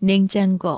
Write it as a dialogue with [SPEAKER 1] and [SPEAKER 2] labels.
[SPEAKER 1] 냉장고.